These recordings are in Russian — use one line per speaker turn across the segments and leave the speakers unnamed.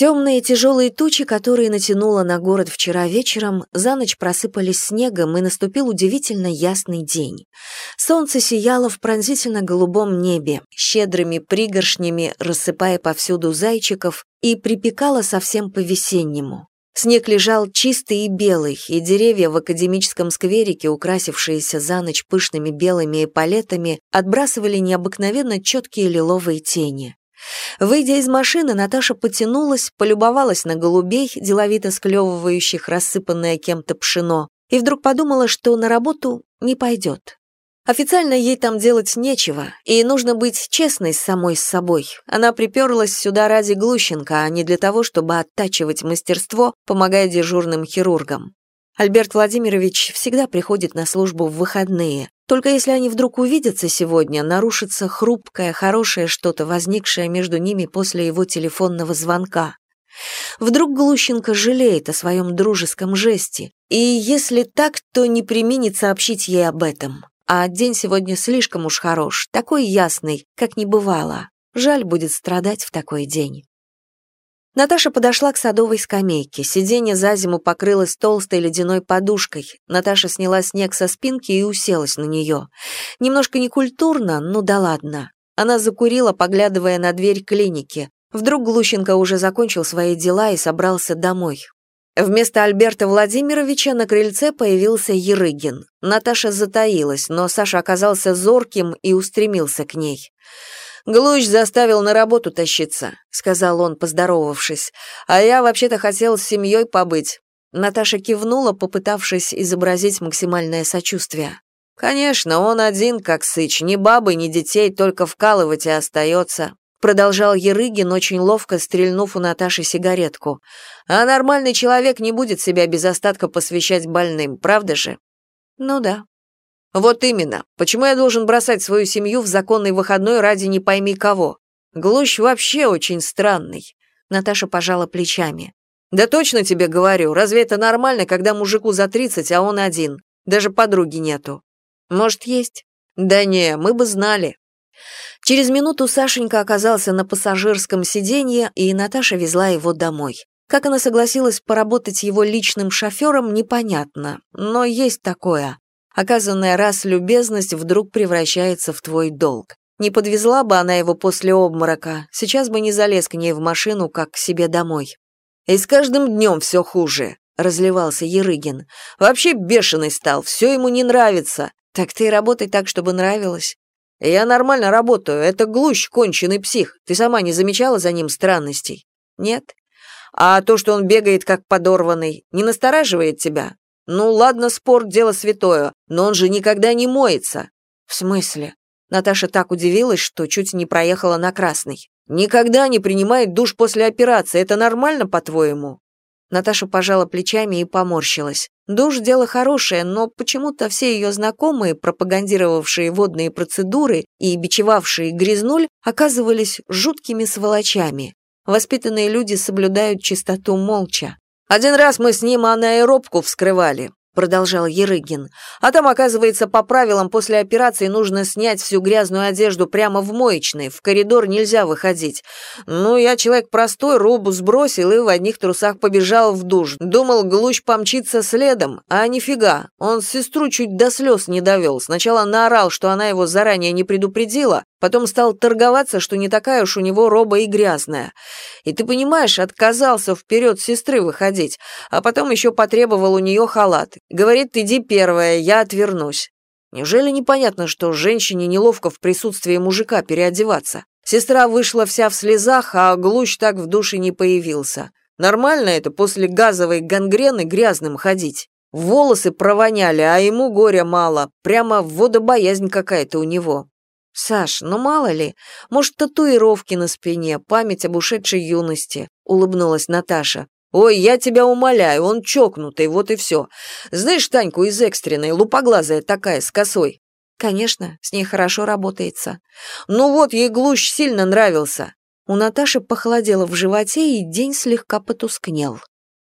Темные тяжелые тучи, которые натянуло на город вчера вечером, за ночь просыпались снегом, и наступил удивительно ясный день. Солнце сияло в пронзительно-голубом небе, щедрыми пригоршнями рассыпая повсюду зайчиков, и припекало совсем по-весеннему. Снег лежал чистый и белый, и деревья в академическом скверике, украсившиеся за ночь пышными белыми эполетами, отбрасывали необыкновенно четкие лиловые тени. Выйдя из машины, Наташа потянулась, полюбовалась на голубей, деловито склевывающих рассыпанное кем-то пшено, и вдруг подумала, что на работу не пойдет. Официально ей там делать нечего, и нужно быть честной с самой с собой. Она приперлась сюда ради Глущенко, а не для того, чтобы оттачивать мастерство, помогая дежурным хирургам. Альберт Владимирович всегда приходит на службу в выходные. Только если они вдруг увидятся сегодня, нарушится хрупкое, хорошее что-то, возникшее между ними после его телефонного звонка. Вдруг Глущенко жалеет о своем дружеском жесте, и если так, то не применит сообщить ей об этом. А день сегодня слишком уж хорош, такой ясный, как не бывало. Жаль будет страдать в такой день. Наташа подошла к садовой скамейке. Сиденье за зиму покрылось толстой ледяной подушкой. Наташа сняла снег со спинки и уселась на нее. Немножко некультурно, ну да ладно. Она закурила, поглядывая на дверь клиники. Вдруг Глущенко уже закончил свои дела и собрался домой. Вместо Альберта Владимировича на крыльце появился Ерыгин. Наташа затаилась, но Саша оказался зорким и устремился к ней. «Глущ заставил на работу тащиться», — сказал он, поздоровавшись. «А я вообще-то хотел с семьей побыть». Наташа кивнула, попытавшись изобразить максимальное сочувствие. «Конечно, он один, как сыч, ни бабы, ни детей, только вкалывать и остается продолжал Ерыгин, очень ловко стрельнув у Наташи сигаретку. А нормальный человек не будет себя без остатка посвящать больным, правда же? Ну да. Вот именно. Почему я должен бросать свою семью в законный выходной ради не пойми кого? Глущ вообще очень странный. Наташа пожала плечами. Да точно тебе говорю, разве это нормально, когда мужику за тридцать, а он один? Даже подруги нету. Может, есть? Да не, мы бы знали. Через минуту Сашенька оказался на пассажирском сиденье, и Наташа везла его домой. Как она согласилась поработать его личным шофером, непонятно, но есть такое. Оказанная раз любезность вдруг превращается в твой долг. Не подвезла бы она его после обморока, сейчас бы не залез к ней в машину, как к себе домой. «И с каждым днем все хуже», — разливался Ерыгин. «Вообще бешеный стал, все ему не нравится. Так ты и работай так, чтобы нравилось. «Я нормально работаю, это глущ, конченый псих. Ты сама не замечала за ним странностей?» «Нет». «А то, что он бегает как подорванный, не настораживает тебя?» «Ну ладно, спорт — дело святое, но он же никогда не моется». «В смысле?» Наташа так удивилась, что чуть не проехала на красный. «Никогда не принимает душ после операции. Это нормально, по-твоему?» Наташа пожала плечами и поморщилась. Душ – дело хорошее, но почему-то все ее знакомые, пропагандировавшие водные процедуры и бичевавшие грязнуль, оказывались жуткими сволочами. Воспитанные люди соблюдают чистоту молча. Один раз мы с ним анаэробку вскрывали продолжал Ерыгин. А там, оказывается, по правилам после операции нужно снять всю грязную одежду прямо в моечной, в коридор нельзя выходить. Ну, я человек простой, робу сбросил и в одних трусах побежал в душ. Думал, глущ помчится следом, а нифига. Он сестру чуть до слез не довел. Сначала наорал, что она его заранее не предупредила, Потом стал торговаться, что не такая уж у него роба и грязная. И ты понимаешь, отказался вперед сестры выходить, а потом еще потребовал у нее халат. Говорит, иди первая, я отвернусь. Неужели непонятно, что женщине неловко в присутствии мужика переодеваться? Сестра вышла вся в слезах, а глущ так в душе не появился. Нормально это после газовой гангрены грязным ходить. Волосы провоняли, а ему горя мало. Прямо водобоязнь какая-то у него. «Саш, ну мало ли, может, татуировки на спине, память об ушедшей юности», — улыбнулась Наташа. «Ой, я тебя умоляю, он чокнутый, вот и все. Знаешь Таньку из экстренной, лупоглазая такая, с косой?» «Конечно, с ней хорошо работается». «Ну вот, ей глущ сильно нравился». У Наташи похолодело в животе, и день слегка потускнел.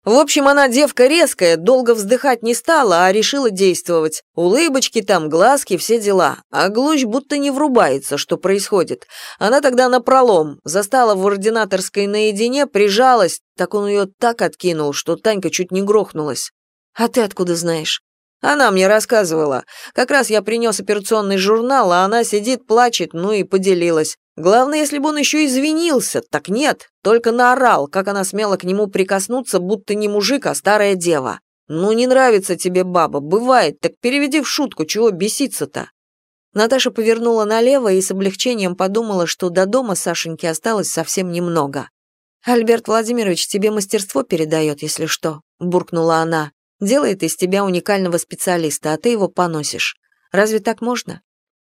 В общем, она девка резкая, долго вздыхать не стала, а решила действовать. Улыбочки там, глазки, все дела. А Глущ будто не врубается, что происходит. Она тогда напролом, застала в ординаторской наедине, прижалась, так он ее так откинул, что Танька чуть не грохнулась.
А ты откуда знаешь?
Она мне рассказывала. Как раз я принес операционный журнал, а она сидит, плачет, ну и поделилась. Главное, если бы он еще извинился, так нет, только наорал, как она смела к нему прикоснуться, будто не мужик, а старая дева. Ну, не нравится тебе баба, бывает, так переведи в шутку, чего беситься-то.
Наташа повернула налево и с облегчением подумала, что до дома Сашеньки осталось совсем немного. «Альберт Владимирович тебе мастерство передает, если что», — буркнула она. «Делает из тебя уникального специалиста, а ты его поносишь. Разве так можно?»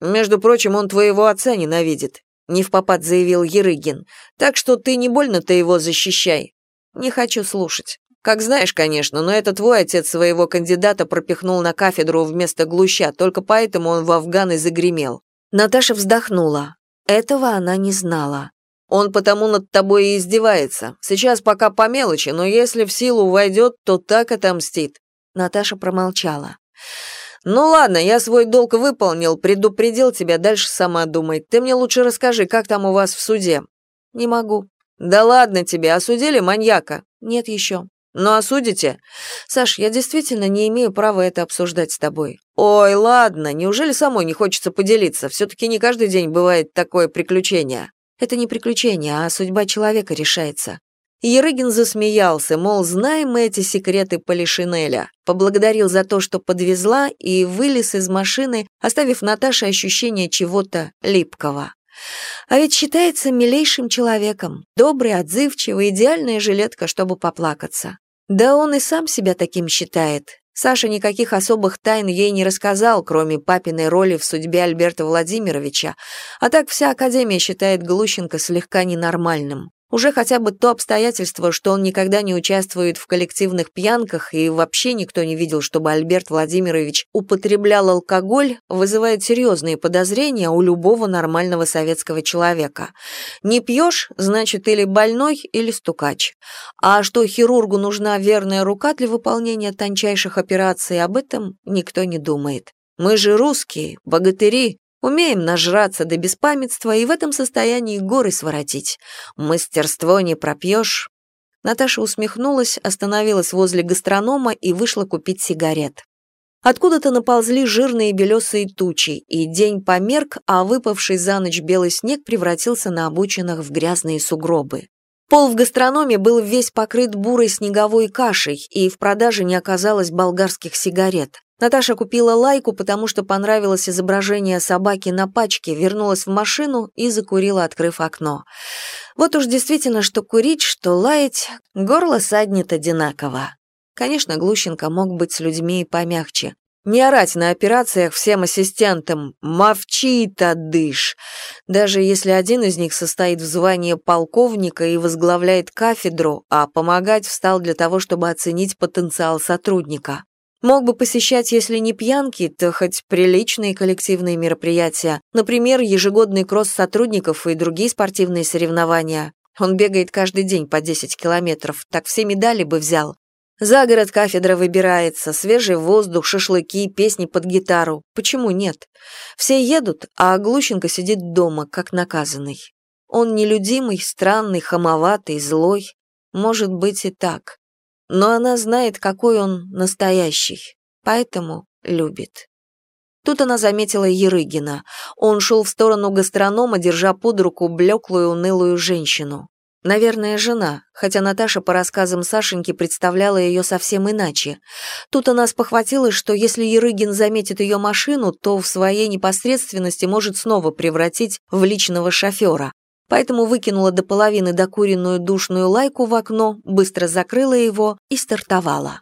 «Между прочим, он твоего отца ненавидит. Не в попад заявил Ерыгин. Так что ты не больно-то его защищай.
Не хочу слушать.
Как знаешь, конечно, но это твой отец своего кандидата пропихнул на кафедру вместо глуща, только поэтому он в Афган и загремел.
Наташа вздохнула. Этого она не знала.
Он потому над тобой и издевается. Сейчас пока по мелочи, но если в силу войдет, то так отомстит.
Наташа промолчала.
«Ну ладно, я свой долг выполнил, предупредил тебя, дальше сама думай. Ты мне лучше расскажи, как там у вас в суде?»
«Не могу».
«Да ладно тебе, осудили маньяка?»
«Нет еще».
«Ну, осудите?»
«Саш, я действительно не имею права это обсуждать с тобой».
«Ой, ладно, неужели самой не хочется поделиться? Все-таки не каждый день бывает такое приключение».
«Это не приключение, а судьба человека решается.
Ерыгин засмеялся, мол, знаем мы эти секреты Полишинеля. Поблагодарил за то, что подвезла, и вылез из машины, оставив Наташе ощущение чего-то липкого. А ведь считается милейшим человеком, добрый, отзывчивый, идеальная жилетка, чтобы поплакаться. Да он и сам себя таким считает. Саша никаких особых тайн ей не рассказал, кроме папиной роли в судьбе Альберта Владимировича, а так вся Академия считает Глущенко слегка ненормальным. Уже хотя бы то обстоятельство, что он никогда не участвует в коллективных пьянках и вообще никто не видел, чтобы Альберт Владимирович употреблял алкоголь, вызывает серьезные подозрения у любого нормального советского человека. Не пьешь, значит, или больной, или стукач. А что хирургу нужна верная рука для выполнения тончайших операций, об этом никто не думает. Мы же русские, богатыри, Умеем нажраться до беспамятства и в этом состоянии горы своротить. Мастерство не пропьешь. Наташа усмехнулась, остановилась возле гастронома и вышла купить сигарет. Откуда-то наползли жирные белесые тучи, и день померк, а выпавший за ночь белый снег превратился на обочинах в грязные сугробы. Пол в гастрономе был весь покрыт бурой снеговой кашей, и в продаже не оказалось болгарских сигарет. Наташа купила лайку, потому что понравилось изображение собаки на пачке, вернулась в машину и закурила, открыв окно. Вот уж действительно, что курить, что лаять, горло саднет одинаково. Конечно, Глущенко мог быть с людьми и помягче. Не орать на операциях всем ассистентам «Мовчи, тадыш!» Даже если один из них состоит в звании полковника и возглавляет кафедру, а помогать встал для того, чтобы оценить потенциал сотрудника. Мог бы посещать, если не пьянки, то хоть приличные коллективные мероприятия, например, ежегодный кросс сотрудников и другие спортивные соревнования. Он бегает каждый день по 10 километров, так все медали бы взял. За город кафедра выбирается, свежий воздух, шашлыки, песни под гитару. Почему нет? Все едут, а Глущенко сидит дома, как наказанный. Он нелюдимый, странный, хамоватый, злой. Может быть и так но она знает, какой он настоящий, поэтому любит. Тут она заметила Ерыгина. Он шел в сторону гастронома, держа под руку блеклую, унылую женщину. Наверное, жена, хотя Наташа по рассказам Сашеньки представляла ее совсем иначе. Тут она спохватилась, что если Ерыгин заметит ее машину, то в своей непосредственности может снова превратить в личного шофера поэтому выкинула до половины докуренную душную лайку в окно, быстро закрыла его и стартовала.